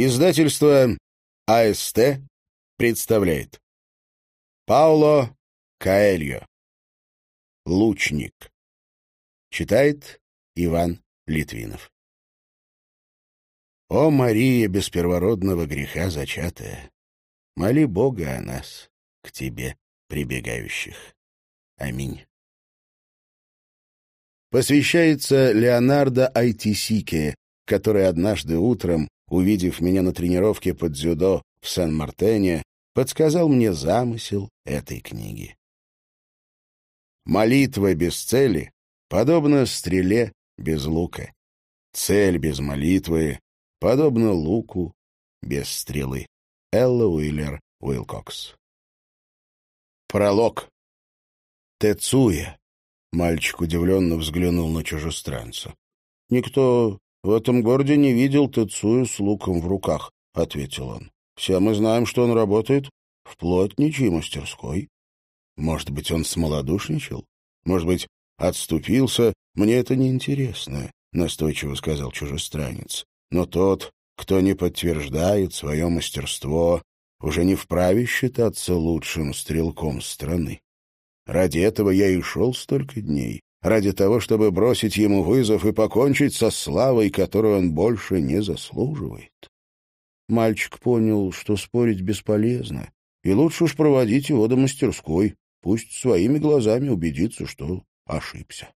Издательство АСТ представляет Пауло Каэльо Лучник Читает Иван Литвинов О, Мария без первородного греха зачатая, моли Бога о нас, к тебе прибегающих. Аминь. Посвящается Леонардо Айтисике, который однажды утром, увидев меня на тренировке под дзюдо в Сан-Мартене, подсказал мне замысел этой книги. Молитва без цели подобна стреле без лука. Цель без молитвы подобна луку без стрелы. Элла Уиллер Уилкокс. Пролог. Тецуя. Мальчик удивленно взглянул на чужестранца. Никто в этом городе не видел Тецую с луком в руках, — ответил он. Все мы знаем, что он работает в плотничьей мастерской. Может быть, он смолодушничал? Может быть, отступился? Мне это не интересно, настойчиво сказал чужестранец. Но тот, кто не подтверждает свое мастерство, уже не вправе считаться лучшим стрелком страны. Ради этого я и шел столько дней, ради того, чтобы бросить ему вызов и покончить со славой, которую он больше не заслуживает. Мальчик понял, что спорить бесполезно, и лучше уж проводить его до мастерской, пусть своими глазами убедится, что ошибся.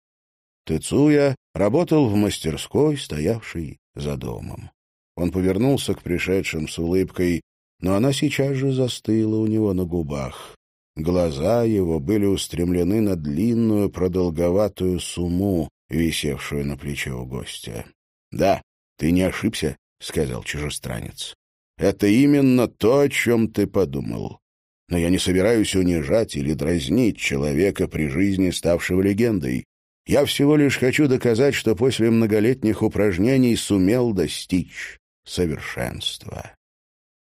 Тецуя работал в мастерской, стоявшей за домом. Он повернулся к пришедшим с улыбкой, но она сейчас же застыла у него на губах. Глаза его были устремлены на длинную продолговатую сумму, висевшую на плече у гостя. — Да, ты не ошибся, — сказал чужестранец. — Это именно то, о чем ты подумал. Но я не собираюсь унижать или дразнить человека при жизни, ставшего легендой. Я всего лишь хочу доказать, что после многолетних упражнений сумел достичь совершенства.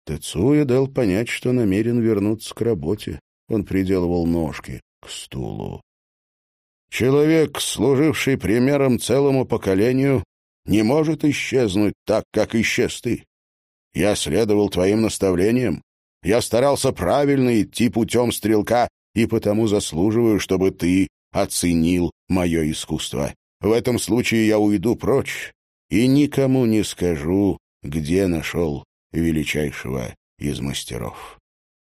Тецуя дал понять, что намерен вернуться к работе. Он приделывал ножки к стулу. Человек, служивший примером целому поколению, не может исчезнуть так, как исчез ты. Я следовал твоим наставлениям. Я старался правильно идти путем стрелка и потому заслуживаю, чтобы ты оценил мое искусство. В этом случае я уйду прочь и никому не скажу, где нашел величайшего из мастеров.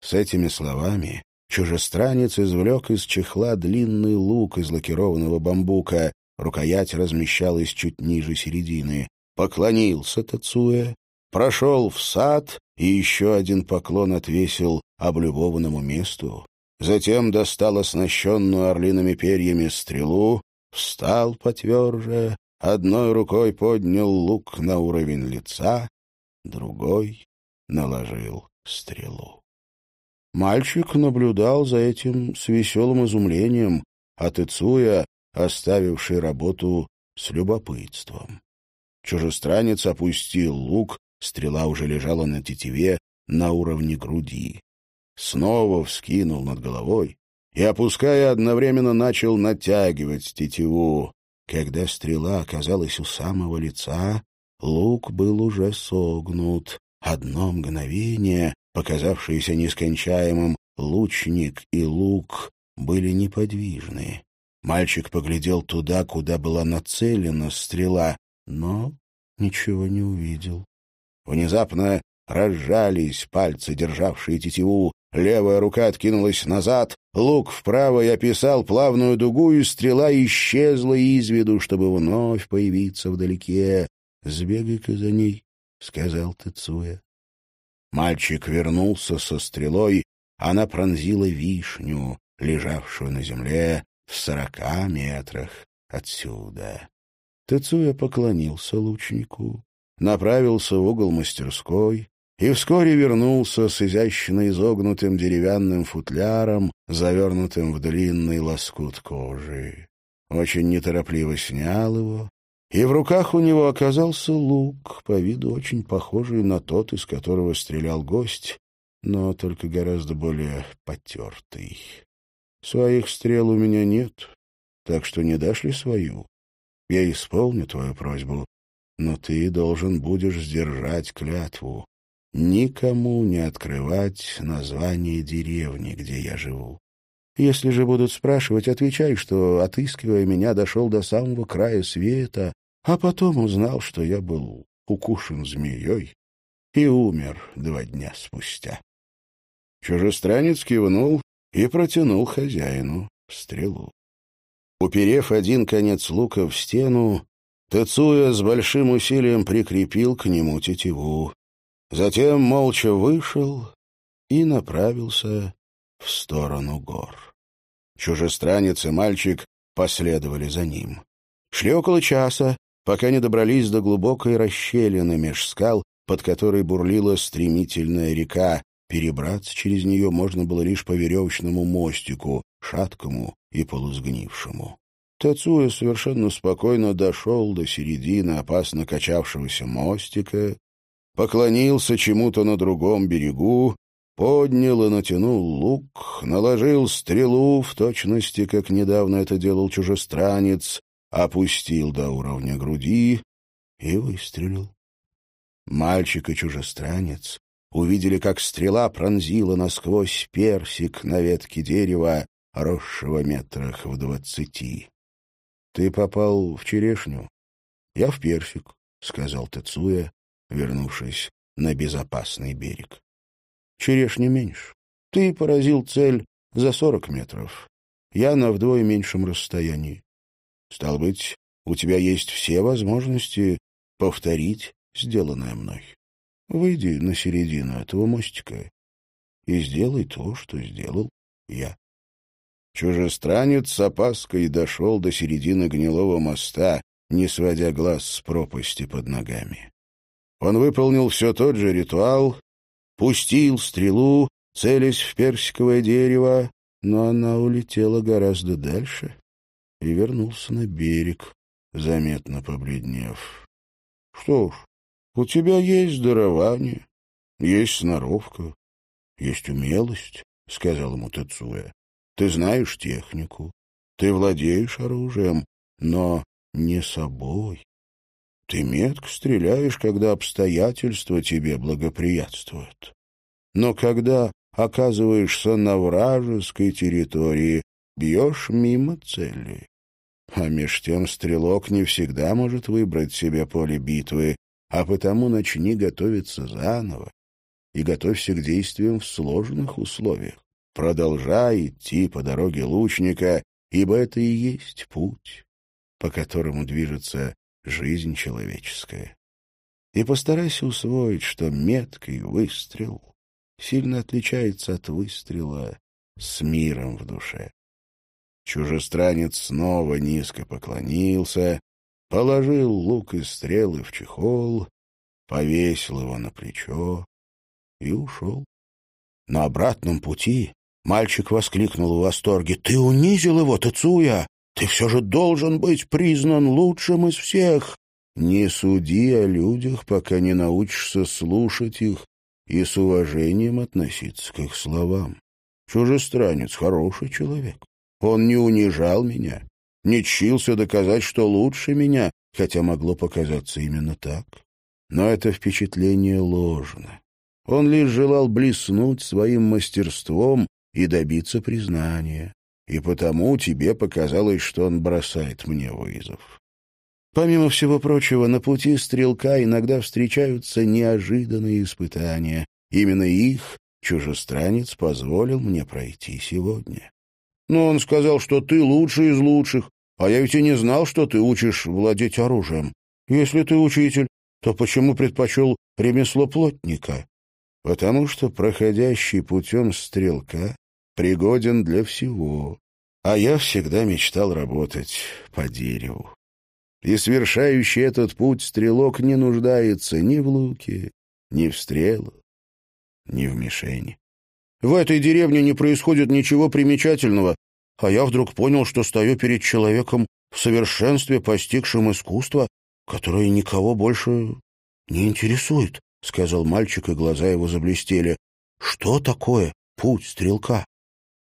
С этими словами Чужестранец извлек из чехла длинный лук из лакированного бамбука. Рукоять размещалась чуть ниже середины. Поклонился Тацуэ, прошел в сад и еще один поклон отвесил облюбованному месту. Затем достал оснащенную орлиными перьями стрелу, встал потверже, одной рукой поднял лук на уровень лица, другой наложил стрелу. Мальчик наблюдал за этим с веселым изумлением, а Тыцуя, оставивший работу с любопытством. Чужестранец опустил лук, стрела уже лежала на тетиве на уровне груди. Снова вскинул над головой и, опуская, одновременно начал натягивать тетиву. Когда стрела оказалась у самого лица, лук был уже согнут. Одно мгновение, показавшиеся нескончаемым, лучник и лук были неподвижны. Мальчик поглядел туда, куда была нацелена стрела, но ничего не увидел. Внезапно разжались пальцы, державшие тетиву, левая рука откинулась назад, лук вправо и описал плавную дугу, и стрела исчезла из виду, чтобы вновь появиться вдалеке. «Сбегай-ка за ней», — сказал Тецуя. Мальчик вернулся со стрелой, она пронзила вишню, лежавшую на земле в сорока метрах отсюда. Тецуя поклонился лучнику, направился в угол мастерской и вскоре вернулся с изящно изогнутым деревянным футляром, завернутым в длинный лоскут кожи. Очень неторопливо снял его, и в руках у него оказался лук, по виду очень похожий на тот, из которого стрелял гость, но только гораздо более потертый. Своих стрел у меня нет, так что не дашь ли свою? Я исполню твою просьбу, но ты должен будешь сдержать клятву. никому не открывать название деревни, где я живу. Если же будут спрашивать, отвечай, что, отыскивая меня, дошел до самого края света, а потом узнал, что я был укушен змеей и умер два дня спустя. Чужестранец кивнул и протянул хозяину стрелу. Уперев один конец лука в стену, Тецуя с большим усилием прикрепил к нему тетиву. Затем молча вышел и направился в сторону гор. Чужестранец и мальчик последовали за ним. Шли около часа, пока не добрались до глубокой расщелины меж скал, под которой бурлила стремительная река. Перебраться через нее можно было лишь по веревочному мостику, шаткому и полусгнившему. Тацуя совершенно спокойно дошел до середины опасно качавшегося мостика, поклонился чему-то на другом берегу, поднял и натянул лук, наложил стрелу в точности, как недавно это делал чужестранец, опустил до уровня груди и выстрелил. Мальчик и чужестранец увидели, как стрела пронзила насквозь персик на ветке дерева, росшего метрах в двадцати. — Ты попал в черешню? — Я в персик, — сказал Тецуя, вернувшись на безопасный берег. — Черешня меньше. Ты поразил цель за сорок метров. Я на вдвое меньшем расстоянии. Стал быть, у тебя есть все возможности повторить сделанное мной. Выйди на середину этого мостика и сделай то, что сделал я. Чужестранец с опаской дошел до середины гнилого моста, не сводя глаз с пропасти под ногами. Он выполнил все тот же ритуал, пустил стрелу, целясь в персиковое дерево, но она улетела гораздо дальше и вернулся на берег, заметно побледнев. Что ж, у тебя есть дарование, есть сноровка, есть умелость, — сказал ему Тецуя. Ты знаешь технику, ты владеешь оружием, но не собой. Ты метко стреляешь, когда обстоятельства тебе благоприятствуют. Но когда оказываешься на вражеской территории, бьешь мимо цели. А меж тем стрелок не всегда может выбрать себе поле битвы, а потому начни готовиться заново и готовься к действиям в сложных условиях. Продолжай идти по дороге лучника, ибо это и есть путь, по которому движется жизнь человеческая. И постарайся усвоить, что меткий выстрел сильно отличается от выстрела с миром в душе. Чужестранец снова низко поклонился, положил лук и стрелы в чехол, повесил его на плечо и ушел. На обратном пути мальчик воскликнул в восторге. — Ты унизил его, Тацуя! Ты все же должен быть признан лучшим из всех. Не суди о людях, пока не научишься слушать их и с уважением относиться к их словам. Чужестранец — хороший человек. Он не унижал меня, не чился доказать, что лучше меня, хотя могло показаться именно так. Но это впечатление ложно. Он лишь желал блеснуть своим мастерством и добиться признания и потому тебе показалось, что он бросает мне вызов. Помимо всего прочего, на пути стрелка иногда встречаются неожиданные испытания. Именно их чужестранец позволил мне пройти сегодня. Но он сказал, что ты лучший из лучших, а я ведь и не знал, что ты учишь владеть оружием. Если ты учитель, то почему предпочел ремесло плотника? Потому что проходящий путем стрелка пригоден для всего, а я всегда мечтал работать по дереву. И совершающий этот путь стрелок не нуждается ни в луке, ни в стрелах, ни в мишени. В этой деревне не происходит ничего примечательного, а я вдруг понял, что стою перед человеком в совершенстве, постигшим искусство, которое никого больше не интересует, — сказал мальчик, и глаза его заблестели. — Что такое путь стрелка?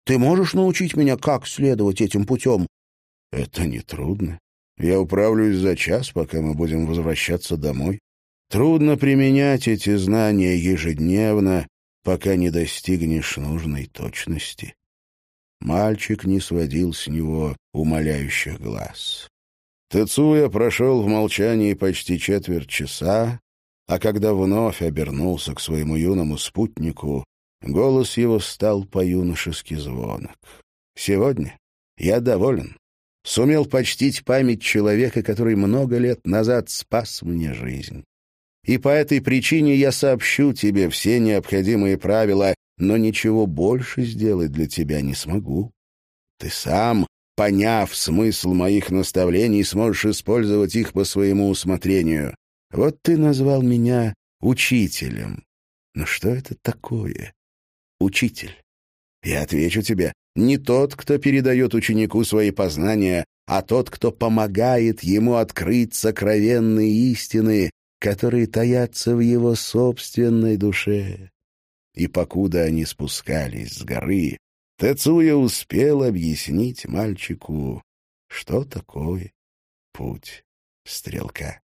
Ты можешь научить меня, как следовать этим путем?» «Это нетрудно. Я управлюсь за час, пока мы будем возвращаться домой. Трудно применять эти знания ежедневно, пока не достигнешь нужной точности. Мальчик не сводил с него умоляющих глаз. Тецуя прошел в молчании почти четверть часа, а когда вновь обернулся к своему юному спутнику, голос его стал по-юношески звонок. «Сегодня я доволен. Сумел почтить память человека, который много лет назад спас мне жизнь. И по этой причине я сообщу тебе все необходимые правила, но ничего больше сделать для тебя не смогу. Ты сам, поняв смысл моих наставлений, сможешь использовать их по своему усмотрению. Вот ты назвал меня учителем. Но что это такое? Учитель. Я отвечу тебе, не тот, кто передает ученику свои познания, а тот, кто помогает ему открыть сокровенные истины, которые таятся в его собственной душе. И покуда они спускались с горы, Тецуя успел объяснить мальчику, что такое путь стрелка.